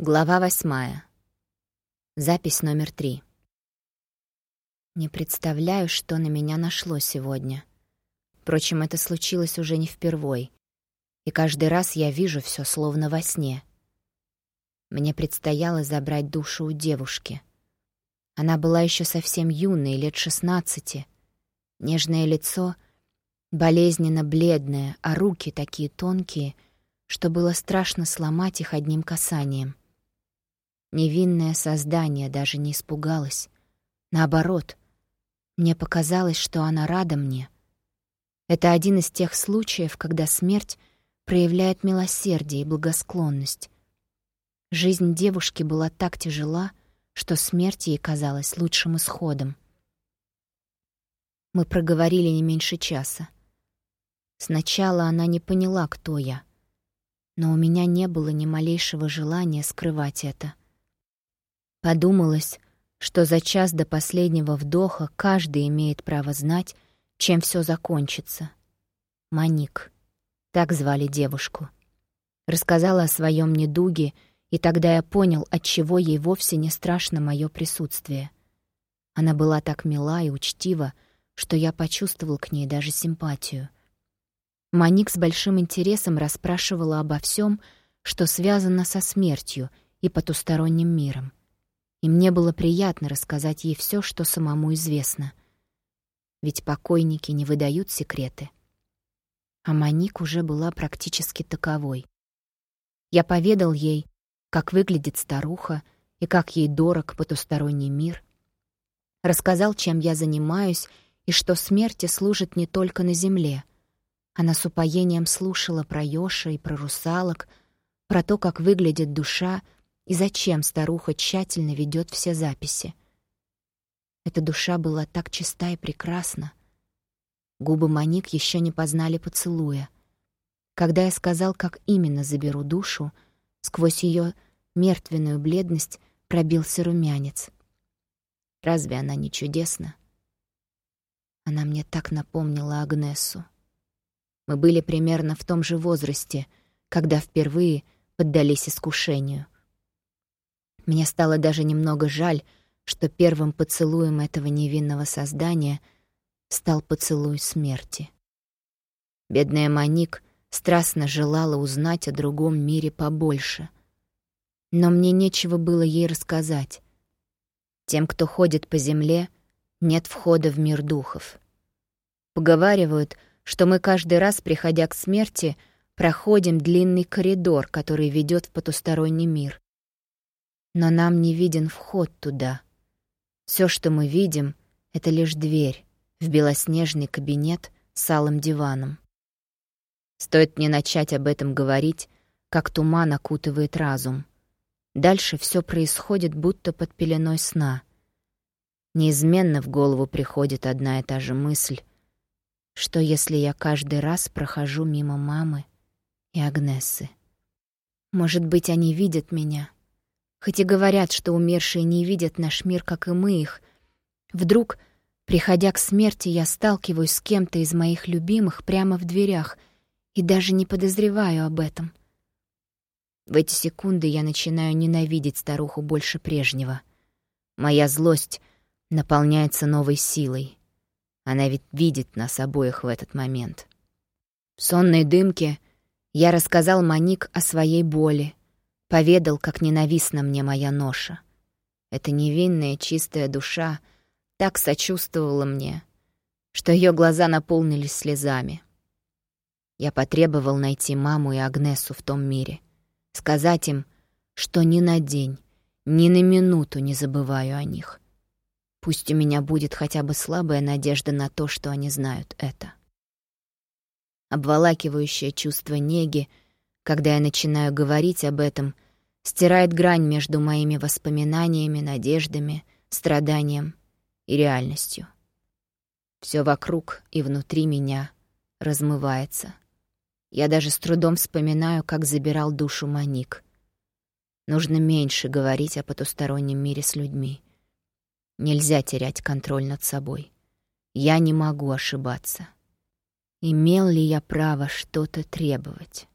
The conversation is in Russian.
Глава восьмая. Запись номер три. Не представляю, что на меня нашло сегодня. Впрочем, это случилось уже не впервой, и каждый раз я вижу все словно во сне. Мне предстояло забрать душу у девушки. Она была еще совсем юной, лет шестнадцати. Нежное лицо болезненно бледное, а руки такие тонкие, что было страшно сломать их одним касанием. Невинное создание даже не испугалось. Наоборот, мне показалось, что она рада мне. Это один из тех случаев, когда смерть проявляет милосердие и благосклонность. Жизнь девушки была так тяжела, что смерть ей казалась лучшим исходом. Мы проговорили не меньше часа. Сначала она не поняла, кто я, но у меня не было ни малейшего желания скрывать это. Подумалось, что за час до последнего вдоха каждый имеет право знать, чем все закончится. Маник. Так звали девушку. Рассказала о своем недуге, и тогда я понял, отчего ей вовсе не страшно мое присутствие. Она была так мила и учтива, что я почувствовал к ней даже симпатию. Маник с большим интересом расспрашивала обо всем, что связано со смертью и потусторонним миром и мне было приятно рассказать ей все, что самому известно. Ведь покойники не выдают секреты. А Маник уже была практически таковой. Я поведал ей, как выглядит старуха и как ей дорог потусторонний мир. Рассказал, чем я занимаюсь и что смерти служит не только на земле. Она с упоением слушала про Ёша и про русалок, про то, как выглядит душа — и зачем старуха тщательно ведет все записи. Эта душа была так чиста и прекрасна. Губы Моник еще не познали поцелуя. Когда я сказал, как именно заберу душу, сквозь ее мертвенную бледность пробился румянец. Разве она не чудесна? Она мне так напомнила Агнесу. Мы были примерно в том же возрасте, когда впервые поддались искушению — мне стало даже немного жаль, что первым поцелуем этого невинного создания стал поцелуй смерти. Бедная Маник страстно желала узнать о другом мире побольше. Но мне нечего было ей рассказать. Тем, кто ходит по земле, нет входа в мир духов. Поговаривают, что мы каждый раз, приходя к смерти, проходим длинный коридор, который ведет в потусторонний мир но нам не виден вход туда. Все, что мы видим, — это лишь дверь в белоснежный кабинет с алым диваном. Стоит мне начать об этом говорить, как туман окутывает разум. Дальше все происходит будто под пеленой сна. Неизменно в голову приходит одна и та же мысль, что если я каждый раз прохожу мимо мамы и Агнессы. Может быть, они видят меня — Хоть и говорят, что умершие не видят наш мир, как и мы их, вдруг, приходя к смерти, я сталкиваюсь с кем-то из моих любимых прямо в дверях и даже не подозреваю об этом. В эти секунды я начинаю ненавидеть старуху больше прежнего. Моя злость наполняется новой силой. Она ведь видит нас обоих в этот момент. В сонной дымке я рассказал Маник о своей боли, Поведал, как ненавистна мне моя ноша. Эта невинная, чистая душа так сочувствовала мне, что ее глаза наполнились слезами. Я потребовал найти маму и Агнесу в том мире, сказать им, что ни на день, ни на минуту не забываю о них. Пусть у меня будет хотя бы слабая надежда на то, что они знают это. Обволакивающее чувство неги — когда я начинаю говорить об этом, стирает грань между моими воспоминаниями, надеждами, страданием и реальностью. Все вокруг и внутри меня размывается. Я даже с трудом вспоминаю, как забирал душу Маник. Нужно меньше говорить о потустороннем мире с людьми. Нельзя терять контроль над собой. Я не могу ошибаться. Имел ли я право что-то требовать?